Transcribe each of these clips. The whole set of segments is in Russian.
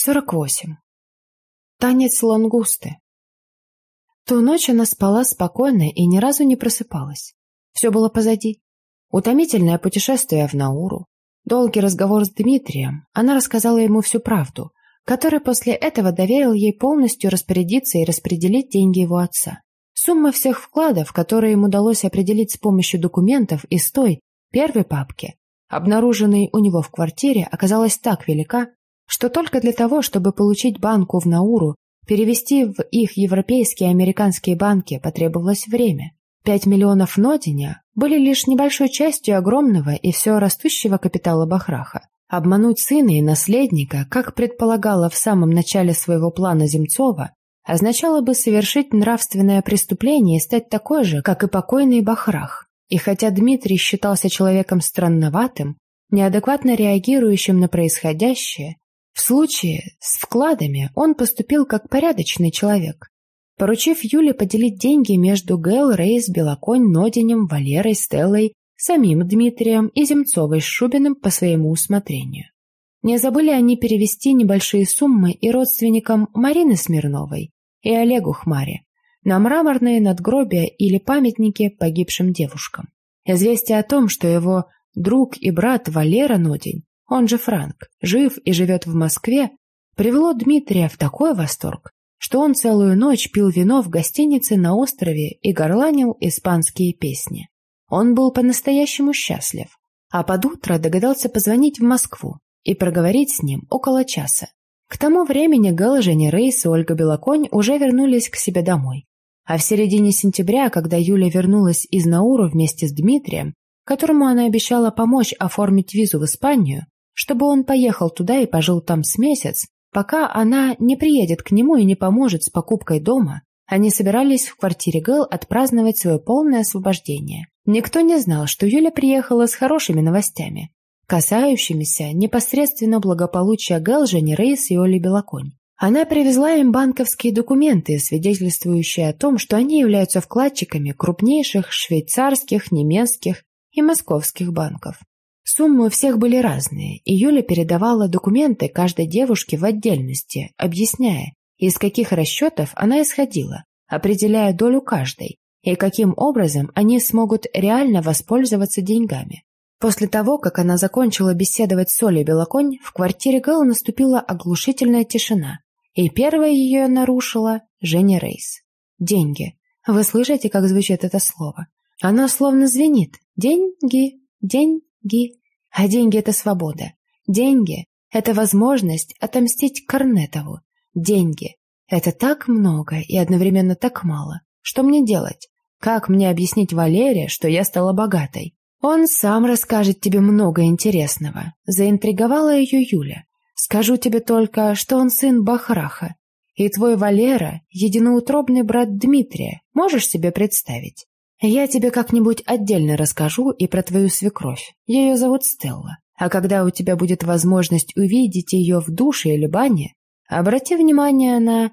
48. Танец лангусты. Ту ночь она спала спокойно и ни разу не просыпалась. Все было позади. Утомительное путешествие в Науру, долгий разговор с Дмитрием. Она рассказала ему всю правду, который после этого доверил ей полностью распорядиться и распределить деньги его отца. Сумма всех вкладов, которые им удалось определить с помощью документов из той, первой папки, обнаруженной у него в квартире, оказалась так велика, что только для того, чтобы получить банку в Науру, перевести в их европейские и американские банки потребовалось время. Пять миллионов Нодиня были лишь небольшой частью огромного и все растущего капитала Бахраха. Обмануть сына и наследника, как предполагала в самом начале своего плана Земцова, означало бы совершить нравственное преступление и стать такой же, как и покойный Бахрах. И хотя Дмитрий считался человеком странноватым, неадекватно реагирующим на происходящее, в случае с вкладами он поступил как порядочный человек, поручив Юле поделить деньги между Гэл, Рейс, Белоконь, Нодинем, Валерой, Стеллой, самим Дмитрием и Земцовой с Шубиным по своему усмотрению. Не забыли они перевести небольшие суммы и родственникам Марины Смирновой и Олегу Хмаре на мраморные надгробия или памятники погибшим девушкам. Известие о том, что его друг и брат Валера Нодень он же Франк, жив и живет в Москве, привело Дмитрия в такой восторг, что он целую ночь пил вино в гостинице на острове и горланил испанские песни. Он был по-настоящему счастлив, а под утро догадался позвонить в Москву и проговорить с ним около часа. К тому времени Гэл, Женя Рейс и Ольга Белоконь уже вернулись к себе домой. А в середине сентября, когда Юля вернулась из Науру вместе с Дмитрием, которому она обещала помочь оформить визу в Испанию, чтобы он поехал туда и пожил там с месяц, пока она не приедет к нему и не поможет с покупкой дома, они собирались в квартире Гэл отпраздновать свое полное освобождение. Никто не знал, что Юля приехала с хорошими новостями, касающимися непосредственно благополучия Гэл, Жени Рейс и Оли Белоконь. Она привезла им банковские документы, свидетельствующие о том, что они являются вкладчиками крупнейших швейцарских, немецких и московских банков. Суммы у всех были разные, и Юля передавала документы каждой девушке в отдельности, объясняя, из каких расчетов она исходила, определяя долю каждой, и каким образом они смогут реально воспользоваться деньгами. После того, как она закончила беседовать с Олей Белоконь, в квартире Гэл наступила оглушительная тишина, и первая ее нарушила Женя Рейс. Деньги. Вы слышите, как звучит это слово? Оно словно звенит. Деньги, деньги. А деньги — это свобода. Деньги — это возможность отомстить Корнетову. Деньги — это так много и одновременно так мало. Что мне делать? Как мне объяснить Валере, что я стала богатой? Он сам расскажет тебе много интересного. Заинтриговала ее Юля. Скажу тебе только, что он сын Бахраха. И твой Валера — единоутробный брат Дмитрия. Можешь себе представить? Я тебе как-нибудь отдельно расскажу и про твою свекровь. Ее зовут Стелла. А когда у тебя будет возможность увидеть ее в душе или бане, обрати внимание на...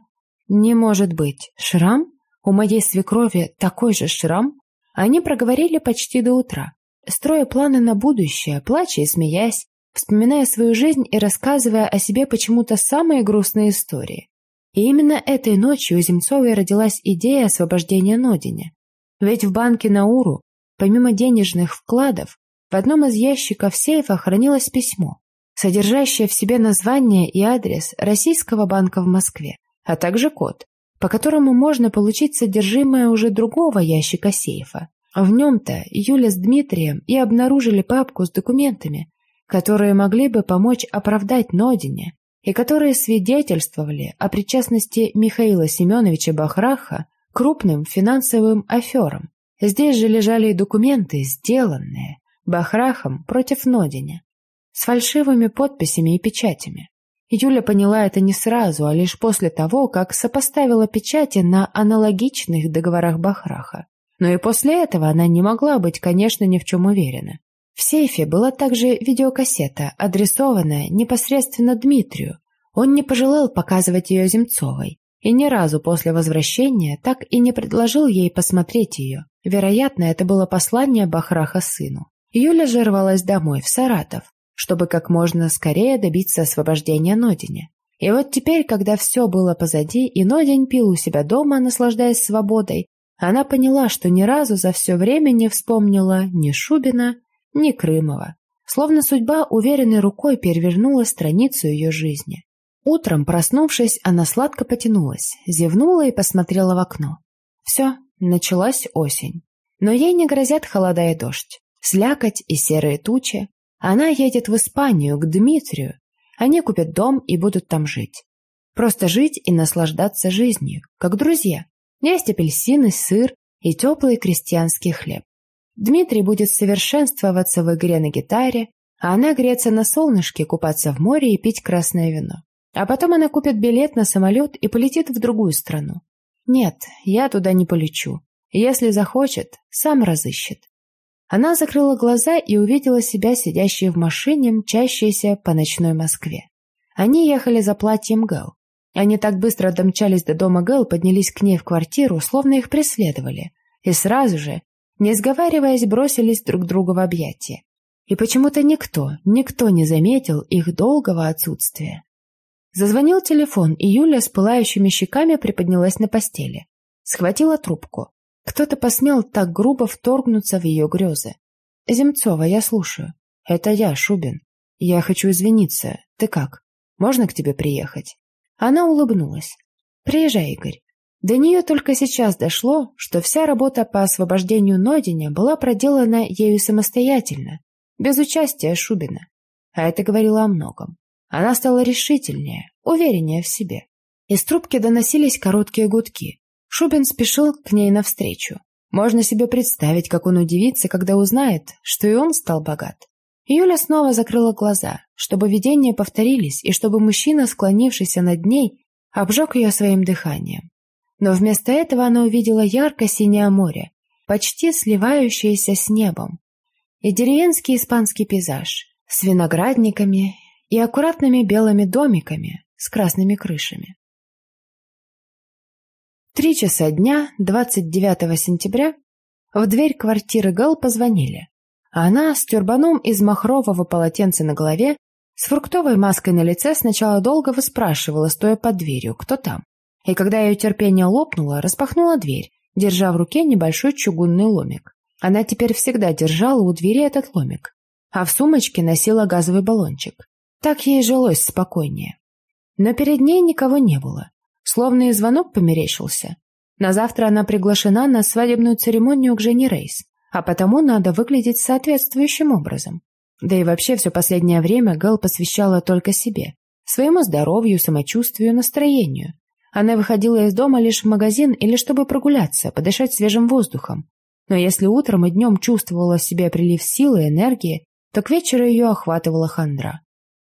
Не может быть. Шрам? У моей свекрови такой же шрам? Они проговорили почти до утра, строя планы на будущее, плача и смеясь, вспоминая свою жизнь и рассказывая о себе почему-то самые грустные истории. И именно этой ночью у Земцовой родилась идея освобождения Нодиня. Ведь в банке Науру, помимо денежных вкладов, в одном из ящиков сейфа хранилось письмо, содержащее в себе название и адрес Российского банка в Москве, а также код, по которому можно получить содержимое уже другого ящика сейфа. В нем-то Юля с Дмитрием и обнаружили папку с документами, которые могли бы помочь оправдать Нодине и которые свидетельствовали о причастности Михаила Семеновича Бахраха крупным финансовым аферам. Здесь же лежали и документы, сделанные Бахрахом против Нодиня, с фальшивыми подписями и печатями. Юля поняла это не сразу, а лишь после того, как сопоставила печати на аналогичных договорах Бахраха. Но и после этого она не могла быть, конечно, ни в чем уверена. В сейфе была также видеокассета, адресованная непосредственно Дмитрию. Он не пожелал показывать ее Земцовой, и ни разу после возвращения так и не предложил ей посмотреть ее. Вероятно, это было послание Бахраха сыну. Юля же рвалась домой, в Саратов, чтобы как можно скорее добиться освобождения Нодине. И вот теперь, когда все было позади, и Нодень пил у себя дома, наслаждаясь свободой, она поняла, что ни разу за все время не вспомнила ни Шубина, ни Крымова. Словно судьба уверенной рукой перевернула страницу ее жизни. Утром, проснувшись, она сладко потянулась, зевнула и посмотрела в окно. Все, началась осень. Но ей не грозят холода и дождь, слякоть и серые тучи. Она едет в Испанию, к Дмитрию. Они купят дом и будут там жить. Просто жить и наслаждаться жизнью, как друзья. Есть апельсины, сыр и теплый крестьянский хлеб. Дмитрий будет совершенствоваться в игре на гитаре, а она греться на солнышке, купаться в море и пить красное вино. А потом она купит билет на самолет и полетит в другую страну. Нет, я туда не полечу. Если захочет, сам разыщет. Она закрыла глаза и увидела себя сидящей в машине, мчащейся по ночной Москве. Они ехали за платьем Гэл. Они так быстро домчались до дома Гэл, поднялись к ней в квартиру, словно их преследовали, и сразу же, не сговариваясь, бросились друг друга в объятия. И почему-то никто, никто не заметил их долгого отсутствия. Зазвонил телефон, и Юля с пылающими щеками приподнялась на постели. Схватила трубку. Кто-то посмел так грубо вторгнуться в ее грезы. «Земцова, я слушаю. Это я, Шубин. Я хочу извиниться. Ты как? Можно к тебе приехать?» Она улыбнулась. «Приезжай, Игорь». До нее только сейчас дошло, что вся работа по освобождению Нодиня была проделана ею самостоятельно, без участия Шубина. А это говорило о многом. Она стала решительнее, увереннее в себе. Из трубки доносились короткие гудки. Шубин спешил к ней навстречу. Можно себе представить, как он удивится, когда узнает, что и он стал богат. Юля снова закрыла глаза, чтобы видения повторились и чтобы мужчина, склонившийся над ней, обжег ее своим дыханием. Но вместо этого она увидела ярко-синее море, почти сливающееся с небом, и деревенский испанский пейзаж с виноградниками и аккуратными белыми домиками с красными крышами. Три часа дня, 29 сентября, в дверь квартиры Гал позвонили, а она с тюрбаном из махрового полотенца на голове, с фруктовой маской на лице сначала долго выспрашивала, стоя под дверью, кто там. И когда ее терпение лопнуло, распахнула дверь, держа в руке небольшой чугунный ломик. Она теперь всегда держала у двери этот ломик, а в сумочке носила газовый баллончик. Так ей жилось спокойнее. Но перед ней никого не было. Словно и звонок померещился. На завтра она приглашена на свадебную церемонию к Жене Рейс, а потому надо выглядеть соответствующим образом. Да и вообще все последнее время Гэл посвящала только себе, своему здоровью, самочувствию, настроению. Она выходила из дома лишь в магазин или чтобы прогуляться, подышать свежим воздухом. Но если утром и днем чувствовала в себе прилив силы и энергии, то к вечеру ее охватывала хандра.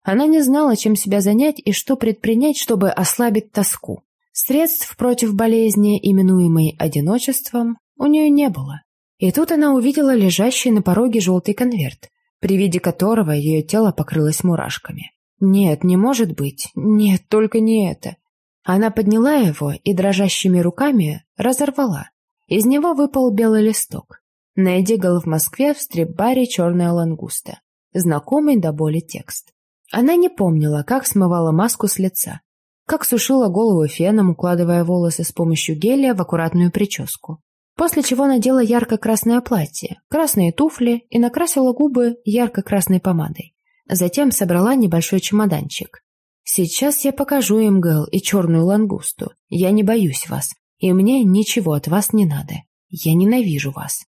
Она не знала, чем себя занять и что предпринять, чтобы ослабить тоску. Средств против болезни, именуемой одиночеством, у нее не было. И тут она увидела лежащий на пороге желтый конверт, при виде которого ее тело покрылось мурашками. Нет, не может быть. Нет, только не это. Она подняла его и дрожащими руками разорвала. Из него выпал белый листок. Найди Гэл в Москве в стрип-баре «Черная лангуста». Знакомый до боли текст. Она не помнила, как смывала маску с лица, как сушила голову феном, укладывая волосы с помощью геля в аккуратную прическу. После чего надела ярко-красное платье, красные туфли и накрасила губы ярко-красной помадой. Затем собрала небольшой чемоданчик. «Сейчас я покажу им Гэл и черную лангусту. Я не боюсь вас, и мне ничего от вас не надо. Я ненавижу вас».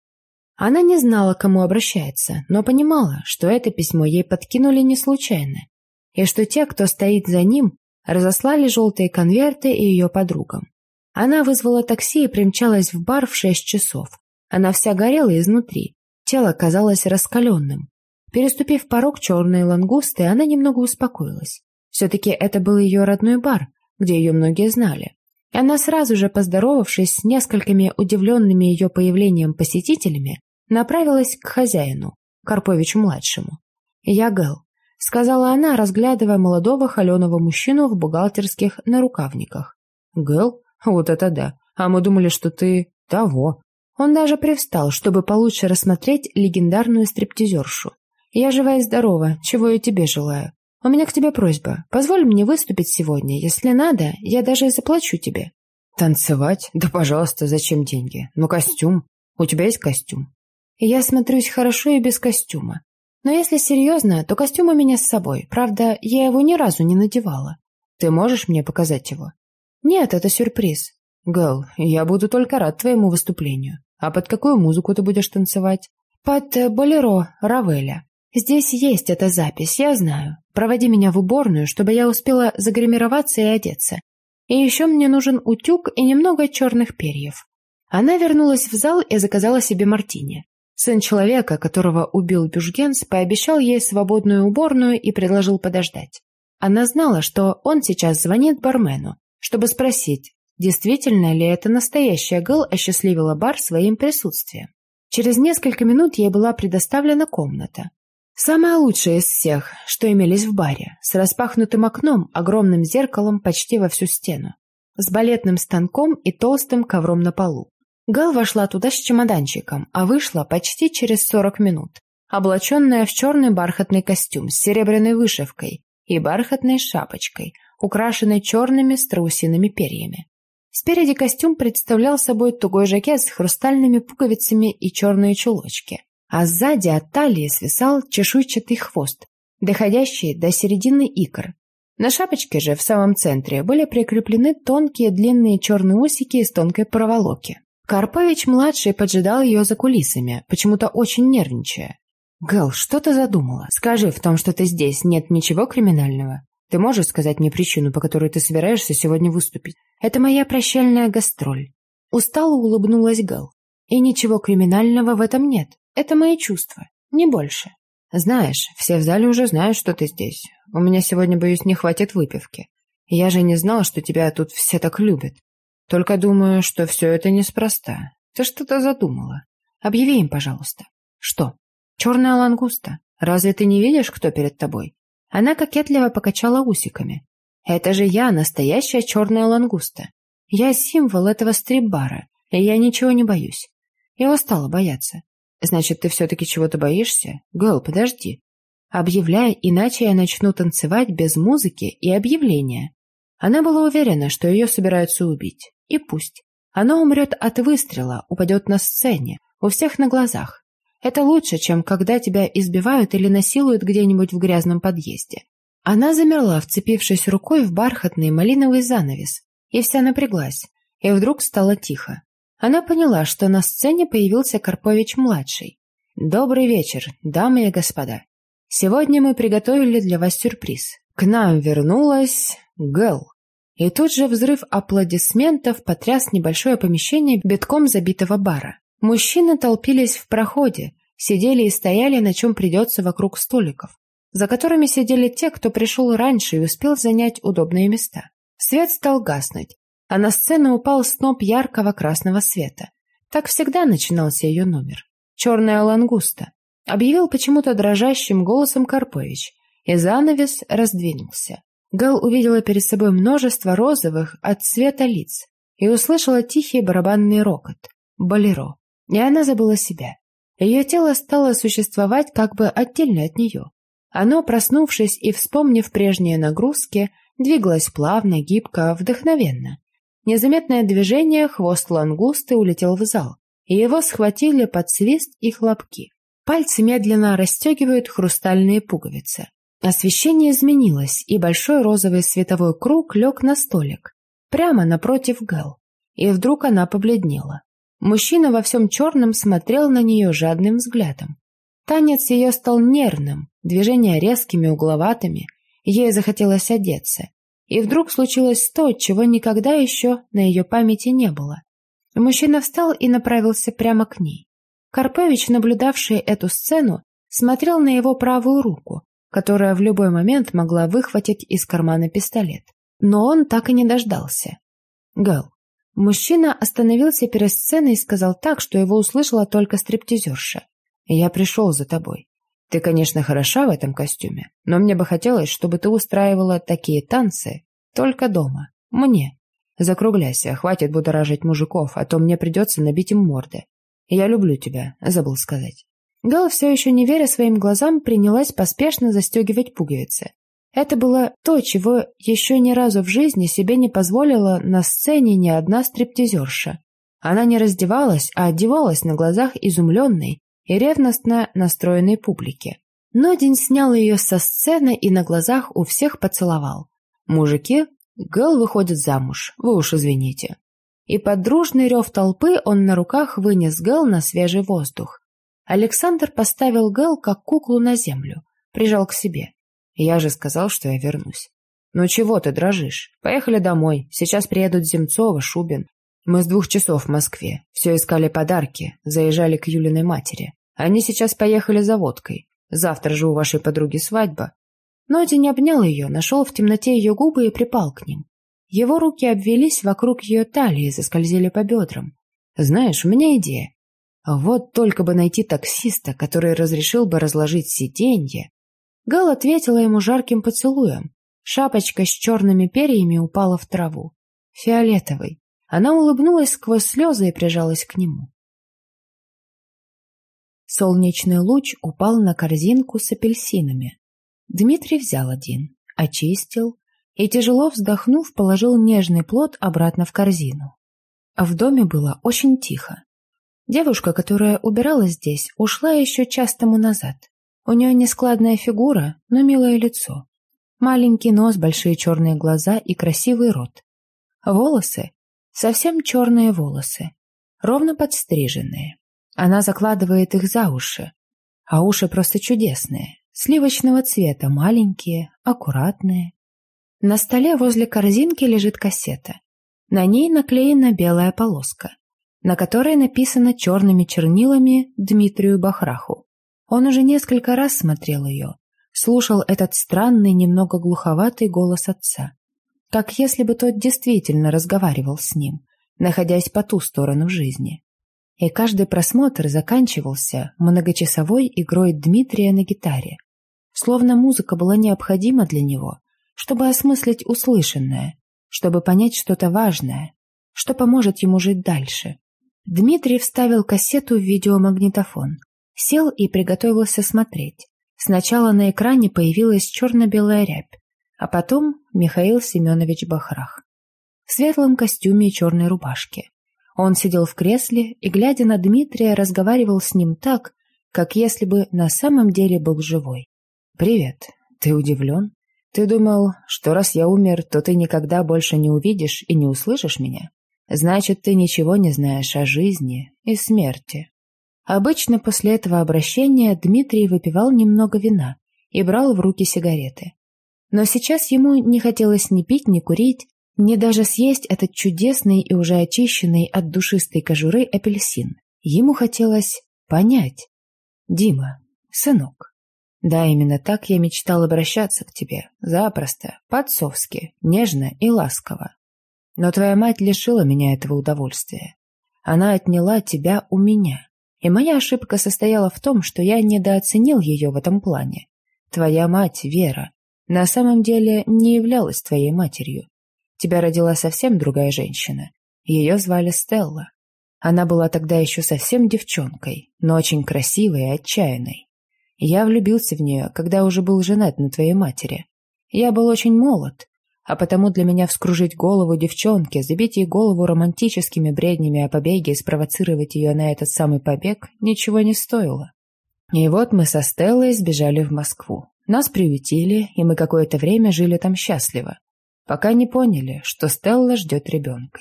Она не знала, к кому обращается, но понимала, что это письмо ей подкинули не случайно, и что те, кто стоит за ним, разослали желтые конверты и ее подругам. Она вызвала такси и примчалась в бар в шесть часов. Она вся горела изнутри, тело казалось раскаленным. Переступив порог черной лангусты, она немного успокоилась. Все-таки это был ее родной бар, где ее многие знали. Она сразу же, поздоровавшись с несколькими удивленными ее появлением посетителями, направилась к хозяину, Карповичу-младшему. «Я Гэл», — сказала она, разглядывая молодого холеного мужчину в бухгалтерских нарукавниках. «Гэл? Вот это да! А мы думали, что ты... того!» Он даже привстал, чтобы получше рассмотреть легендарную стриптизершу. «Я жива и здорова, чего я тебе желаю?» У меня к тебе просьба. Позволь мне выступить сегодня. Если надо, я даже заплачу тебе». «Танцевать? Да, пожалуйста, зачем деньги? Ну, костюм. У тебя есть костюм?» «Я смотрюсь хорошо и без костюма. Но если серьезно, то костюм у меня с собой. Правда, я его ни разу не надевала. Ты можешь мне показать его?» «Нет, это сюрприз». «Гэл, я буду только рад твоему выступлению. А под какую музыку ты будешь танцевать?» «Под э, болеро Равеля. Здесь есть эта запись, я знаю. Проводи меня в уборную, чтобы я успела загримироваться и одеться. И еще мне нужен утюг и немного черных перьев». Она вернулась в зал и заказала себе мартини. Сын человека, которого убил Бюжгенс, пообещал ей свободную уборную и предложил подождать. Она знала, что он сейчас звонит бармену, чтобы спросить, действительно ли это настоящая Гэл осчастливила бар своим присутствием. Через несколько минут ей была предоставлена комната. Самая лучшая из всех, что имелись в баре, с распахнутым окном, огромным зеркалом почти во всю стену, с балетным станком и толстым ковром на полу. Гэл вошла туда с чемоданчиком, а вышла почти через сорок минут, облаченная в черный бархатный костюм с серебряной вышивкой и бархатной шапочкой, украшенной черными страусиными перьями. Спереди костюм представлял собой тугой жакет с хрустальными пуговицами и черные чулочки, а сзади от талии свисал чешуйчатый хвост, доходящий до середины икр. На шапочке же в самом центре были прикреплены тонкие длинные черные усики из тонкой проволоки. Карпович-младший поджидал ее за кулисами, почему-то очень нервничая. «Гэл, что ты задумала? Скажи, в том, что ты здесь, нет ничего криминального? Ты можешь сказать мне причину, по которой ты собираешься сегодня выступить? Это моя прощальная гастроль». Устало улыбнулась Гэл. «И ничего криминального в этом нет. Это мои чувства, не больше». «Знаешь, все в зале уже знают, что ты здесь. У меня сегодня, боюсь, не хватит выпивки. Я же не знал, что тебя тут все так любят. Только думаю, что все это неспроста. Ты что-то задумала. Объяви им, пожалуйста. Что? Черная лангуста. Разве ты не видишь, кто перед тобой? Она кокетливо покачала усиками. Это же я, настоящая черная лангуста. Я символ этого стрип-бара, и я ничего не боюсь. Я устала бояться. Значит, ты все-таки чего-то боишься? Гэл, подожди. Объявляй, иначе я начну танцевать без музыки и объявления. Она была уверена, что ее собираются убить. И пусть. Она умрет от выстрела, упадет на сцене, у всех на глазах. Это лучше, чем когда тебя избивают или насилуют где-нибудь в грязном подъезде. Она замерла, вцепившись рукой в бархатный малиновый занавес, и вся напряглась, и вдруг стало тихо. Она поняла, что на сцене появился Карпович-младший. «Добрый вечер, дамы и господа. Сегодня мы приготовили для вас сюрприз. К нам вернулась Гэл». И тут же взрыв аплодисментов потряс небольшое помещение битком забитого бара. Мужчины толпились в проходе, сидели и стояли, на чем придется вокруг столиков, за которыми сидели те, кто пришел раньше и успел занять удобные места. Свет стал гаснуть, а на сцену упал сноп яркого красного света. Так всегда начинался ее номер. «Черная лангуста», — объявил почему-то дрожащим голосом Карпович, и занавес раздвинулся. Гал увидела перед собой множество розовых от цвета лиц и услышала тихий барабанный рокот. Болеро. И она забыла себя. Ее тело стало существовать как бы отдельно от нее. Оно, проснувшись и вспомнив прежние нагрузки, двигалось плавно, гибко, вдохновенно. Незаметное движение, хвост лангусты улетел в зал, и его схватили под свист и хлопки. Пальцы медленно расстегивают хрустальные пуговицы. Освещение изменилось, и большой розовый световой круг лег на столик, прямо напротив Гэл. И вдруг она побледнела. Мужчина во всем черном смотрел на нее жадным взглядом. Танец ее стал нервным, движения резкими, угловатыми. Ей захотелось одеться. И вдруг случилось то, чего никогда еще на ее памяти не было. Мужчина встал и направился прямо к ней. Карпович, наблюдавший эту сцену, смотрел на его правую руку, которая в любой момент могла выхватить из кармана пистолет. Но он так и не дождался. Гэл. Мужчина остановился перед сценой и сказал так, что его услышала только стриптизерша. «Я пришел за тобой. Ты, конечно, хороша в этом костюме, но мне бы хотелось, чтобы ты устраивала такие танцы только дома. Мне. Закругляйся, хватит будоражить мужиков, а то мне придется набить им морды. Я люблю тебя, забыл сказать. Гал, все еще не веря своим глазам, принялась поспешно застегивать пуговицы. Это было то, чего еще ни разу в жизни себе не позволила на сцене ни одна стриптизерша. Она не раздевалась, а одевалась на глазах изумленной и ревностно настроенной публики. Но день снял ее со сцены и на глазах у всех поцеловал. Мужики, Гэл выходит замуж, вы уж извините. И под дружный рев толпы он на руках вынес Гэл на свежий воздух. Александр поставил Гэл как куклу на землю, прижал к себе. Я же сказал, что я вернусь. «Ну чего ты дрожишь? Поехали домой. Сейчас приедут Земцова, Шубин. Мы с двух часов в Москве. Все искали подарки, заезжали к Юлиной матери. Они сейчас поехали за водкой. Завтра же у вашей подруги свадьба». Ноди не обнял ее, нашел в темноте ее губы и припал к ним. Его руки обвелись вокруг ее талии и заскользили по бедрам. «Знаешь, у меня идея. Вот только бы найти таксиста, который разрешил бы разложить сиденье, Гал ответила ему жарким поцелуем. Шапочка с черными перьями упала в траву. Фиолетовый. Она улыбнулась сквозь слезы и прижалась к нему. Солнечный луч упал на корзинку с апельсинами. Дмитрий взял один, очистил и, тяжело вздохнув, положил нежный плод обратно в корзину. В доме было очень тихо. Девушка, которая убиралась здесь, ушла еще час тому назад. У нее нескладная фигура, но милое лицо. Маленький нос, большие черные глаза и красивый рот. Волосы — совсем черные волосы, ровно подстриженные. Она закладывает их за уши, а уши просто чудесные, сливочного цвета, маленькие, аккуратные. На столе возле корзинки лежит кассета. На ней наклеена белая полоска, на которой написано черными чернилами Дмитрию Бахраху. Он уже несколько раз смотрел ее, слушал этот странный, немного глуховатый голос отца. Как если бы тот действительно разговаривал с ним, находясь по ту сторону жизни. И каждый просмотр заканчивался многочасовой игрой Дмитрия на гитаре. Словно музыка была необходима для него, чтобы осмыслить услышанное, чтобы понять что-то важное, что поможет ему жить дальше. Дмитрий вставил кассету в видеомагнитофон, Сел и приготовился смотреть. Сначала на экране появилась черно-белая рябь, а потом Михаил Семенович Бахрах. В светлом костюме и черной рубашке. Он сидел в кресле и, глядя на Дмитрия, разговаривал с ним так, как если бы на самом деле был живой. «Привет. Ты удивлен? Ты думал, что раз я умер, то ты никогда больше не увидишь и не услышишь меня? Значит, ты ничего не знаешь о жизни и смерти. Обычно после этого обращения Дмитрий выпивал немного вина и брал в руки сигареты. Но сейчас ему не хотелось ни пить, ни курить, ни даже съесть этот чудесный и уже очищенный от душистой кожуры апельсин. Ему хотелось понять. «Дима, сынок, да, именно так я мечтал обращаться к тебе, запросто, по-отцовски, нежно и ласково. Но твоя мать лишила меня этого удовольствия. Она отняла тебя у меня. И моя ошибка состояла в том, что я недооценил ее в этом плане. Твоя мать, Вера, на самом деле не являлась твоей матерью. Тебя родила совсем другая женщина. Ее звали Стелла. Она была тогда еще совсем девчонкой, но очень красивой и отчаянной. Я влюбился в нее, когда уже был женат на твоей матери. Я был очень молод, а потому для меня вскружить голову девчонке, забить ей голову романтическими бреднями о побеге и спровоцировать ее на этот самый побег ничего не стоило. И вот мы со Стеллой сбежали в Москву. Нас приютили, и мы какое-то время жили там счастливо, пока не поняли, что Стелла ждет ребенка.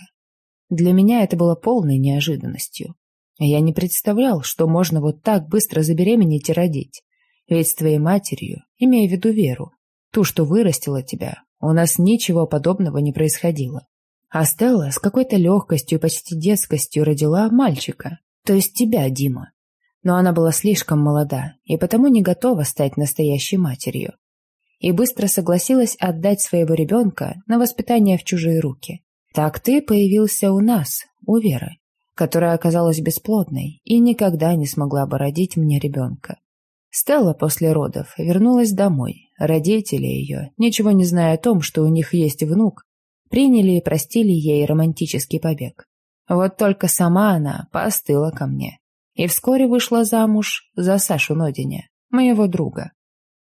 Для меня это было полной неожиданностью. Я не представлял, что можно вот так быстро забеременеть и родить. Ведь с твоей матерью, имея в виду Веру, ту, что вырастила тебя, у нас ничего подобного не происходило. А Стелла с какой-то легкостью, почти детскостью родила мальчика, то есть тебя, Дима. Но она была слишком молода и потому не готова стать настоящей матерью. И быстро согласилась отдать своего ребенка на воспитание в чужие руки. Так ты появился у нас, у Веры, которая оказалась бесплодной и никогда не смогла бы родить мне ребенка. Стелла после родов вернулась домой. Родители ее, ничего не зная о том, что у них есть внук, приняли и простили ей романтический побег. Вот только сама она поостыла ко мне и вскоре вышла замуж за Сашу Нодиня, моего друга.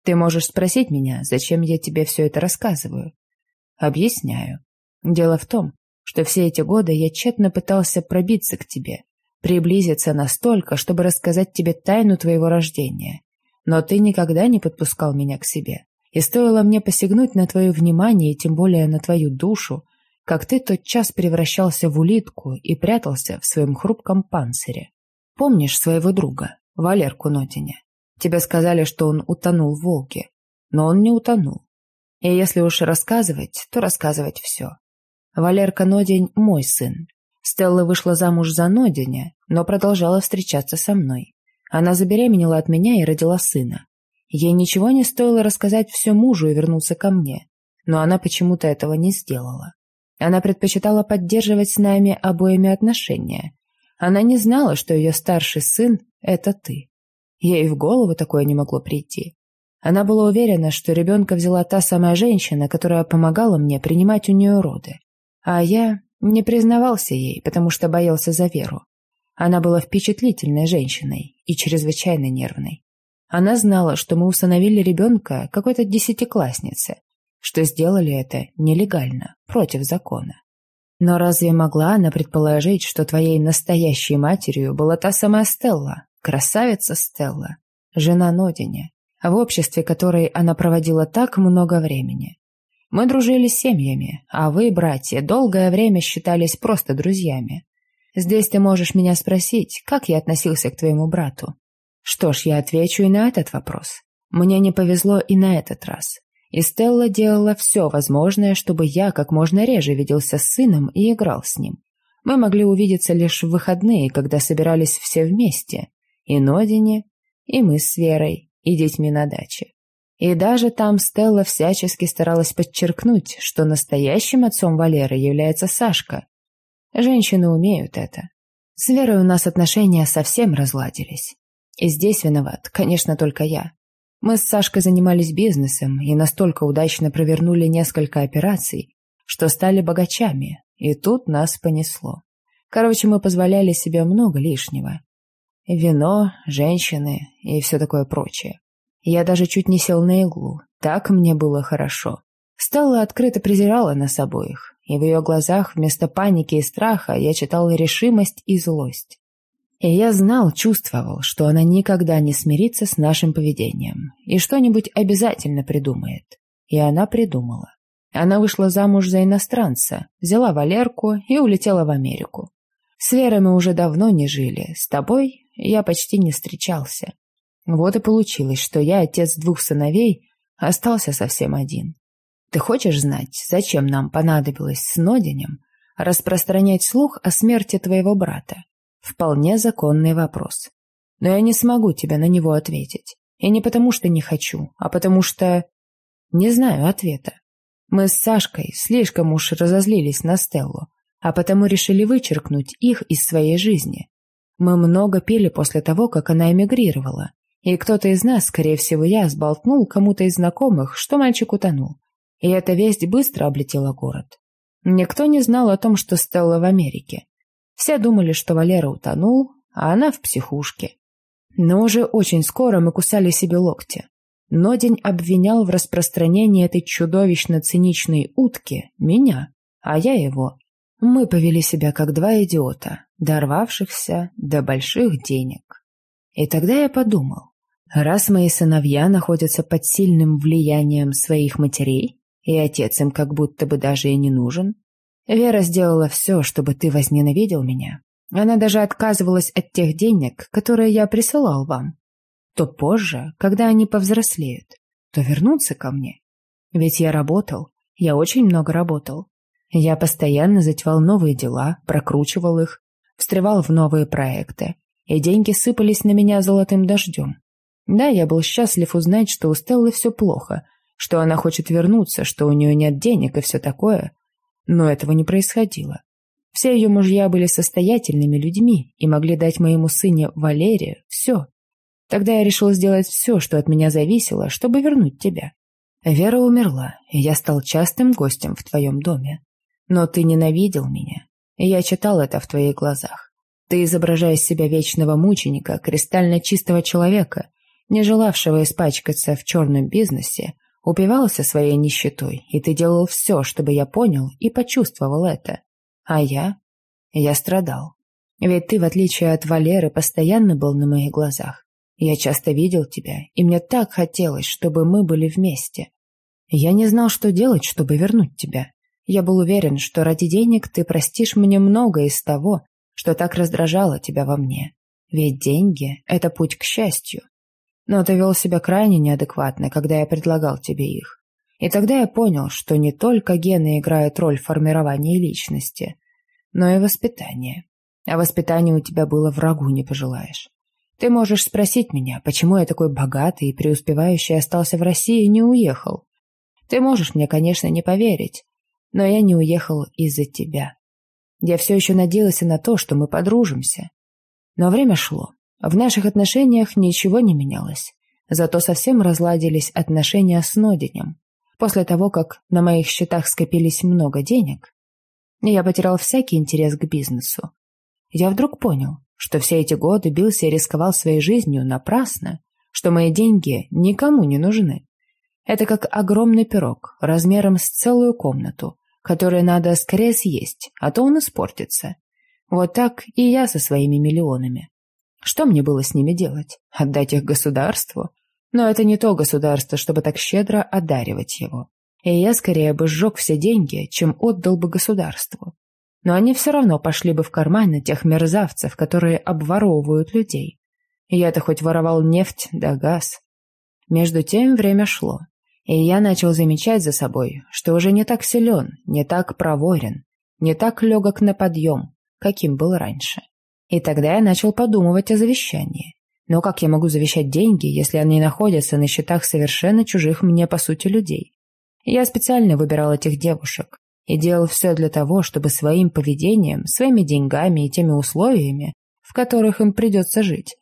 Ты можешь спросить меня, зачем я тебе все это рассказываю. Объясняю. Дело в том, что все эти годы я тщетно пытался пробиться к тебе, приблизиться настолько, чтобы рассказать тебе тайну твоего рождения. Но ты никогда не подпускал меня к себе. И стоило мне посягнуть на твое внимание и тем более на твою душу, как ты тот час превращался в улитку и прятался в своем хрупком панцире. Помнишь своего друга, Валерку Нотиня? Тебе сказали, что он утонул в Волге, но он не утонул. И если уж рассказывать, то рассказывать все. Валерка Нодень – мой сын. Стелла вышла замуж за Нодиня, но продолжала встречаться со мной. Она забеременела от меня и родила сына. Ей ничего не стоило рассказать все мужу и вернуться ко мне, но она почему-то этого не сделала. Она предпочитала поддерживать с нами обоими отношения. Она не знала, что ее старший сын – это ты. Ей в голову такое не могло прийти. Она была уверена, что ребенка взяла та самая женщина, которая помогала мне принимать у нее роды. А я не признавался ей, потому что боялся за Веру. Она была впечатлительной женщиной и чрезвычайно нервной. Она знала, что мы усыновили ребенка какой-то десятиклассницы, что сделали это нелегально, против закона. Но разве могла она предположить, что твоей настоящей матерью была та самая Стелла, красавица Стелла, жена Нодине, в обществе которой она проводила так много времени? Мы дружили с семьями, а вы, братья, долгое время считались просто друзьями. Здесь ты можешь меня спросить, как я относился к твоему брату. Что ж, я отвечу и на этот вопрос. Мне не повезло и на этот раз. И Стелла делала все возможное, чтобы я как можно реже виделся с сыном и играл с ним. Мы могли увидеться лишь в выходные, когда собирались все вместе. И Нодине, и мы с Верой, и детьми на даче. И даже там Стелла всячески старалась подчеркнуть, что настоящим отцом Валеры является Сашка. Женщины умеют это. С Верой у нас отношения совсем разладились. И здесь виноват, конечно, только я. Мы с Сашкой занимались бизнесом и настолько удачно провернули несколько операций, что стали богачами, и тут нас понесло. Короче, мы позволяли себе много лишнего. Вино, женщины и все такое прочее. Я даже чуть не сел на иглу, так мне было хорошо. Стелла открыто презирала нас обоих, и в ее глазах вместо паники и страха я читал решимость и злость. И я знал, чувствовал, что она никогда не смирится с нашим поведением и что-нибудь обязательно придумает. И она придумала. Она вышла замуж за иностранца, взяла Валерку и улетела в Америку. С Верой мы уже давно не жили, с тобой я почти не встречался. Вот и получилось, что я, отец двух сыновей, остался совсем один. Ты хочешь знать, зачем нам понадобилось с Нодинем распространять слух о смерти твоего брата? Вполне законный вопрос. Но я не смогу тебе на него ответить. И не потому, что не хочу, а потому что... Не знаю ответа. Мы с Сашкой слишком уж разозлились на Стеллу, а потому решили вычеркнуть их из своей жизни. Мы много пили после того, как она эмигрировала, и кто-то из нас, скорее всего я, сболтнул кому-то из знакомых, что мальчик утонул. И эта весть быстро облетела город. Никто не знал о том, что Стелла в Америке. Все думали, что Валера утонул, а она в психушке. Но уже очень скоро мы кусали себе локти. Нодень обвинял в распространении этой чудовищно-циничной утки меня, а я его. Мы повели себя как два идиота, дорвавшихся до больших денег. И тогда я подумал, раз мои сыновья находятся под сильным влиянием своих матерей, и отец им как будто бы даже и не нужен, Вера сделала все, чтобы ты возненавидел меня. Она даже отказывалась от тех денег, которые я присылал вам. То позже, когда они повзрослеют, то вернутся ко мне. Ведь я работал, я очень много работал. Я постоянно затевал новые дела, прокручивал их, встревал в новые проекты, и деньги сыпались на меня золотым дождем. Да, я был счастлив узнать, что у Стеллы все плохо, что она хочет вернуться, что у нее нет денег и все такое, но этого не происходило. Все ее мужья были состоятельными людьми и могли дать моему сыне Валерию все. Тогда я решил сделать все, что от меня зависело, чтобы вернуть тебя. Вера умерла, и я стал частым гостем в твоем доме. Но ты ненавидел меня, и я читал это в твоих глазах. Ты изображаешь себя вечного мученика, кристально чистого человека, не желавшего испачкаться в черном бизнесе, упивался своей нищетой, и ты делал все, чтобы я понял и почувствовал это. А я? Я страдал. Ведь ты, в отличие от Валеры, постоянно был на моих глазах. Я часто видел тебя, и мне так хотелось, чтобы мы были вместе. Я не знал, что делать, чтобы вернуть тебя. Я был уверен, что ради денег ты простишь мне многое из того, что так раздражало тебя во мне. Ведь деньги – это путь к счастью. Но ты вел себя крайне неадекватно, когда я предлагал тебе их. И тогда я понял, что не только гены играют роль в формировании личности, но и воспитание. А воспитание у тебя было врагу не пожелаешь. Ты можешь спросить меня, почему я такой богатый и преуспевающий остался в России и не уехал. Ты можешь мне, конечно, не поверить, но я не уехал из-за тебя. Я все еще надеялся на то, что мы подружимся. Но время шло. В наших отношениях ничего не менялось. Зато совсем разладились отношения с Нодинем. После того, как на моих счетах скопились много денег, я потерял всякий интерес к бизнесу. Я вдруг понял, что все эти годы бился и рисковал своей жизнью напрасно, что мои деньги никому не нужны. Это как огромный пирог размером с целую комнату, которые надо скорее съесть, а то он испортится. Вот так и я со своими миллионами. Что мне было с ними делать? Отдать их государству? Но это не то государство, чтобы так щедро одаривать его. И я скорее бы сжег все деньги, чем отдал бы государству. Но они все равно пошли бы в карманы тех мерзавцев, которые обворовывают людей. Я-то хоть воровал нефть да газ. Между тем время шло. И я начал замечать за собой, что уже не так силен, не так проворен, не так легок на подъем, каким был раньше. И тогда я начал подумывать о завещании. Но как я могу завещать деньги, если они находятся на счетах совершенно чужих мне, по сути, людей? Я специально выбирал этих девушек и делал все для того, чтобы своим поведением, своими деньгами и теми условиями, в которых им придется жить,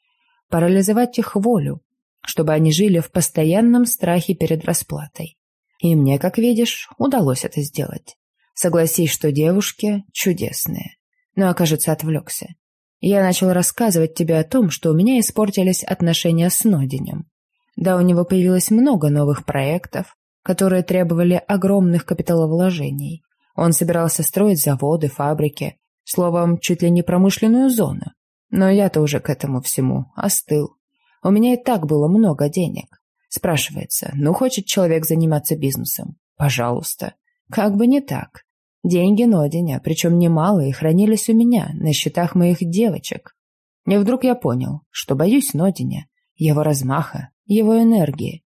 парализовать их волю, чтобы они жили в постоянном страхе перед расплатой. И мне, как видишь, удалось это сделать. Согласись, что девушки чудесные. Но, окажется, отвлекся. Я начал рассказывать тебе о том, что у меня испортились отношения с Нодинем. Да, у него появилось много новых проектов, которые требовали огромных капиталовложений. Он собирался строить заводы, фабрики, словом, чуть ли не промышленную зону. Но я-то уже к этому всему остыл. У меня и так было много денег. Спрашивается, ну хочет человек заниматься бизнесом? Пожалуйста. Как бы не так. Деньги Нодиня, причем немалые, хранились у меня на счетах моих девочек. И вдруг я понял, что боюсь Нодиня, его размаха, его энергии.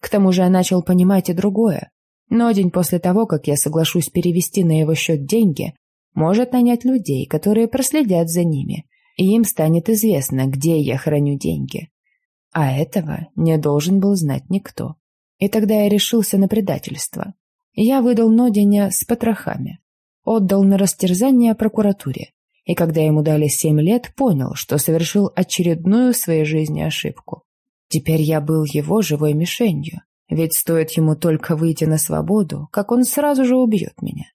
К тому же я начал понимать и другое. Нодень после того, как я соглашусь перевести на его счет деньги, может нанять людей, которые проследят за ними, и им станет известно, где я храню деньги. А этого не должен был знать никто. И тогда я решился на предательство. Я выдал Нодиня с потрохами. Отдал на растерзание прокуратуре. И когда ему дали семь лет, понял, что совершил очередную в своей жизни ошибку. Теперь я был его живой мишенью. Ведь стоит ему только выйти на свободу, как он сразу же убьет меня.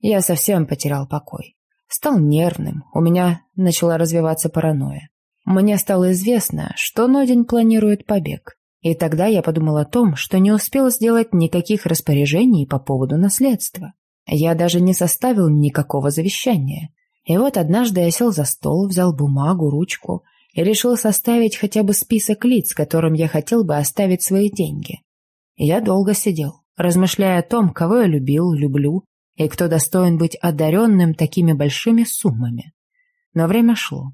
Я совсем потерял покой. Стал нервным, у меня начала развиваться паранойя. Мне стало известно, что Нодень планирует побег. И тогда я подумал о том, что не успел сделать никаких распоряжений по поводу наследства. Я даже не составил никакого завещания. И вот однажды я сел за стол, взял бумагу, ручку и решил составить хотя бы список лиц, которым я хотел бы оставить свои деньги. Я долго сидел, размышляя о том, кого я любил, люблю, и кто достоин быть одаренным такими большими суммами. Но время шло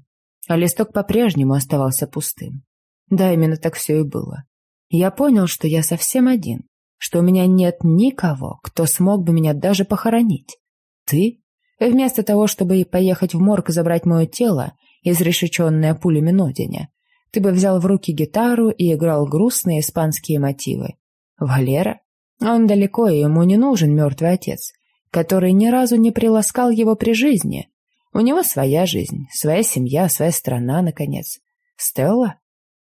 а листок по-прежнему оставался пустым. Да, именно так все и было. Я понял, что я совсем один, что у меня нет никого, кто смог бы меня даже похоронить. Ты? Вместо того, чтобы поехать в морг забрать мое тело, изрешеченное пулями Нодиня, ты бы взял в руки гитару и играл грустные испанские мотивы. Валера? Он далеко, и ему не нужен мертвый отец, который ни разу не приласкал его при жизни, у него своя жизнь, своя семья, своя страна, наконец. Стелла?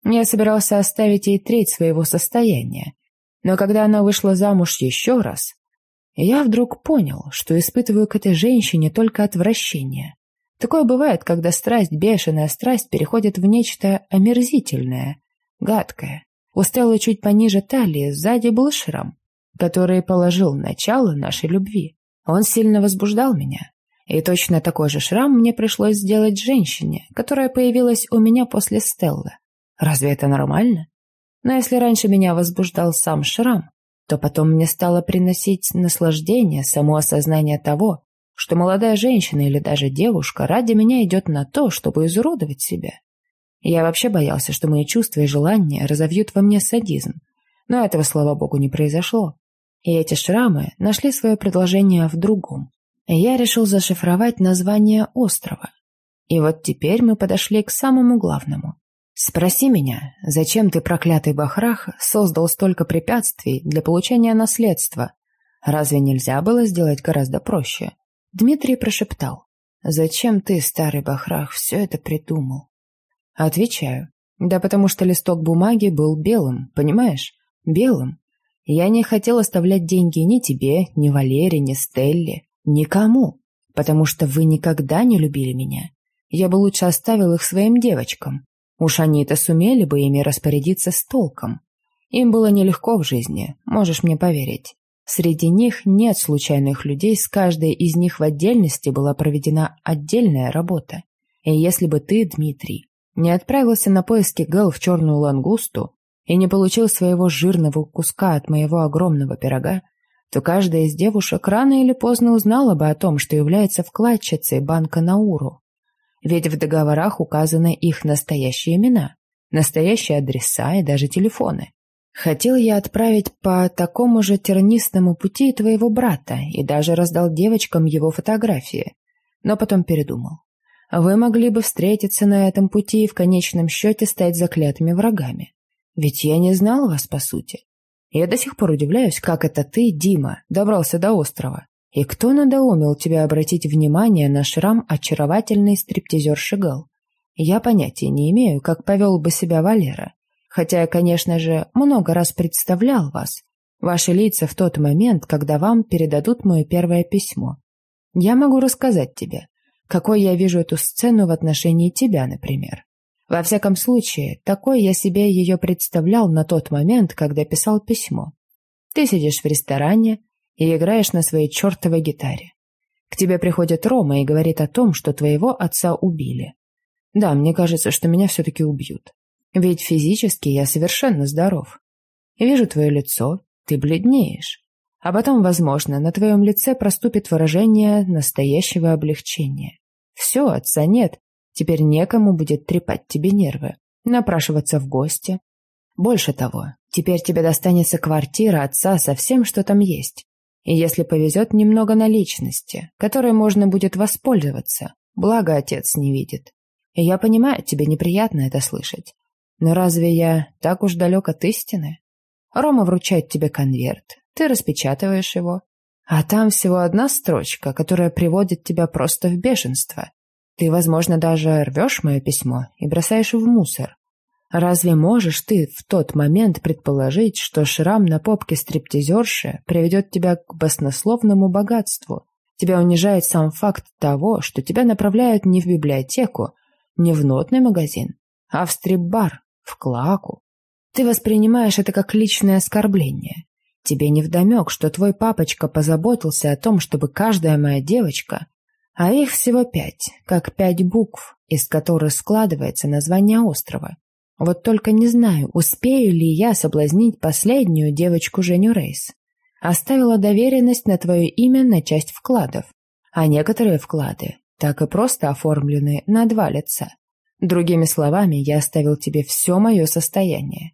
Я собирался оставить ей треть своего состояния. Но когда она вышла замуж еще раз, я вдруг понял, что испытываю к этой женщине только отвращение. Такое бывает, когда страсть, бешеная страсть, переходит в нечто омерзительное. гадкое. У Стеллы чуть пониже талии сзади был шрам, который положил начало нашей любви. Он сильно возбуждал меня. И точно такой же шрам мне пришлось сделать женщине, которая появилась у меня после Стеллы. Разве это нормально? Но если раньше меня возбуждал сам шрам, то потом мне стало приносить наслаждение само осознание того, что молодая женщина или даже девушка ради меня идет на то, чтобы изуродовать себя. Я вообще боялся, что мои чувства и желания разовьют во мне садизм, но этого, слава богу, не произошло. И эти шрамы нашли свое предложение в другом. Я решил зашифровать название острова. И вот теперь мы подошли к самому главному. Спроси меня, зачем ты, проклятый Бахрах, создал столько препятствий для получения наследства? Разве нельзя было сделать гораздо проще? Дмитрий прошептал. Зачем ты, старый Бахрах, все это придумал? Отвечаю. Да потому что листок бумаги был белым, понимаешь? Белым. Я не хотел оставлять деньги ни тебе, ни Валере, ни Стелле, никому, потому что вы никогда не любили меня. Я бы лучше оставил их своим девочкам, Уж они-то сумели бы ими распорядиться с толком. Им было нелегко в жизни, можешь мне поверить. Среди них нет случайных людей, с каждой из них в отдельности была проведена отдельная работа. И если бы ты, Дмитрий, не отправился на поиски Гэл в черную лангусту и не получил своего жирного куска от моего огромного пирога, то каждая из девушек рано или поздно узнала бы о том, что является вкладчицей банка Науру ведь в договорах указаны их настоящие имена, настоящие адреса и даже телефоны. Хотел я отправить по такому же тернистому пути твоего брата и даже раздал девочкам его фотографии, но потом передумал. Вы могли бы встретиться на этом пути и в конечном счете стать заклятыми врагами. Ведь я не знал вас, по сути. Я до сих пор удивляюсь, как это ты, Дима, добрался до острова. И кто надоумил тебя обратить внимание на шрам очаровательный стриптизер Шигал? Я понятия не имею, как повел бы себя Валера. Хотя конечно же, много раз представлял вас, ваши лица в тот момент, когда вам передадут мое первое письмо. Я могу рассказать тебе, какой я вижу эту сцену в отношении тебя, например. Во всяком случае, такой я себе ее представлял на тот момент, когда писал письмо. Ты сидишь в ресторане, и играешь на своей чертовой гитаре. К тебе приходит Рома и говорит о том, что твоего отца убили. Да, мне кажется, что меня все-таки убьют. Ведь физически я совершенно здоров. Вижу твое лицо, ты бледнеешь. А потом, возможно, на твоем лице проступит выражение настоящего облегчения. Все, отца нет, теперь некому будет трепать тебе нервы, напрашиваться в гости. Больше того, теперь тебе достанется квартира отца со всем, что там есть. И если повезет, немного наличности, которой можно будет воспользоваться, благо отец не видит. И я понимаю, тебе неприятно это слышать. Но разве я так уж далек от истины? Рома вручает тебе конверт, ты распечатываешь его, а там всего одна строчка, которая приводит тебя просто в бешенство. Ты, возможно, даже рвешь мое письмо и бросаешь в мусор. Разве можешь ты в тот момент предположить, что шрам на попке стриптизерши приведет тебя к баснословному богатству? Тебя унижает сам факт того, что тебя направляют не в библиотеку, не в нотный магазин, а в стрип-бар, в клаку. Ты воспринимаешь это как личное оскорбление. Тебе невдомек, что твой папочка позаботился о том, чтобы каждая моя девочка, а их всего пять, как пять букв, из которых складывается название острова, вот только не знаю, успею ли я соблазнить последнюю девочку Женю Рейс. Оставила доверенность на твое имя на часть вкладов, а некоторые вклады так и просто оформлены на два лица. Другими словами, я оставил тебе все мое состояние.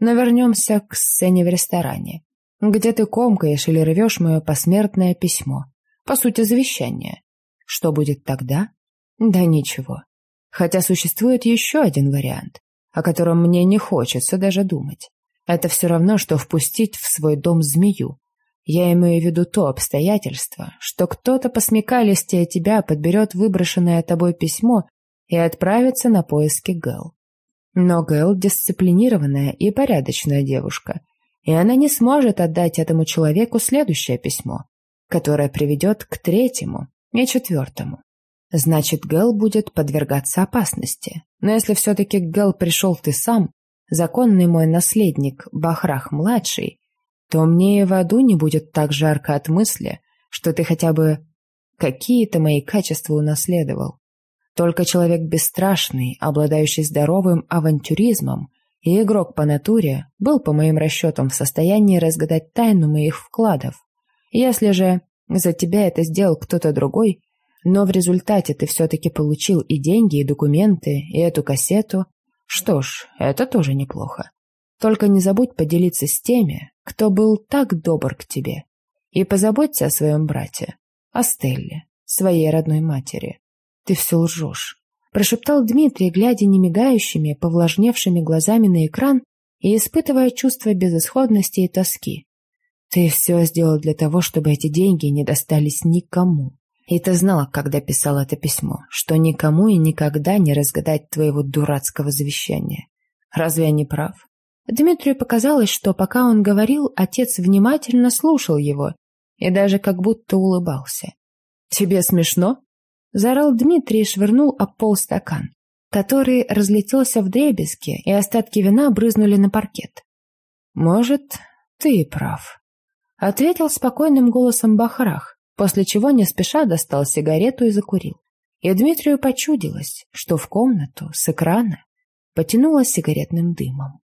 Но вернемся к сцене в ресторане, где ты комкаешь или рвешь мое посмертное письмо, по сути, завещание. Что будет тогда? Да ничего. Хотя существует еще один вариант о котором мне не хочется даже думать. Это все равно, что впустить в свой дом змею. Я имею в виду то обстоятельство, что кто-то по смекалисти тебя подберет выброшенное тобой письмо и отправится на поиски Гэл. Но Гэл дисциплинированная и порядочная девушка, и она не сможет отдать этому человеку следующее письмо, которое приведет к третьему и четвертому. Значит, Гэл будет подвергаться опасности. Но если все-таки к Гэл пришел ты сам, законный мой наследник Бахрах-младший, то мне и в аду не будет так жарко от мысли, что ты хотя бы какие-то мои качества унаследовал. Только человек бесстрашный, обладающий здоровым авантюризмом и игрок по натуре, был, по моим расчетам, в состоянии разгадать тайну моих вкладов. Если же за тебя это сделал кто-то другой, но в результате ты все-таки получил и деньги, и документы, и эту кассету, что ж, это тоже неплохо. Только не забудь поделиться с теми, кто был так добр к тебе, и позаботься о своем брате, о Стелле, своей родной матери. Ты все лжешь, прошептал Дмитрий, глядя немигающими, повлажневшими глазами на экран и испытывая чувство безысходности и тоски. Ты все сделал для того, чтобы эти деньги не достались никому. И ты знала, когда писал это письмо, что никому и никогда не разгадать твоего дурацкого завещания. Разве я не прав? Дмитрию показалось, что пока он говорил, отец внимательно слушал его и даже как будто улыбался. «Тебе смешно?» – заорал Дмитрий и швырнул об пол стакан, который разлетелся в дребезги, и остатки вина брызнули на паркет. «Может, ты и прав», – ответил спокойным голосом Бахрах, после чего не спеша достал сигарету и закурил. И Дмитрию почудилось, что в комнату с экрана потянуло сигаретным дымом.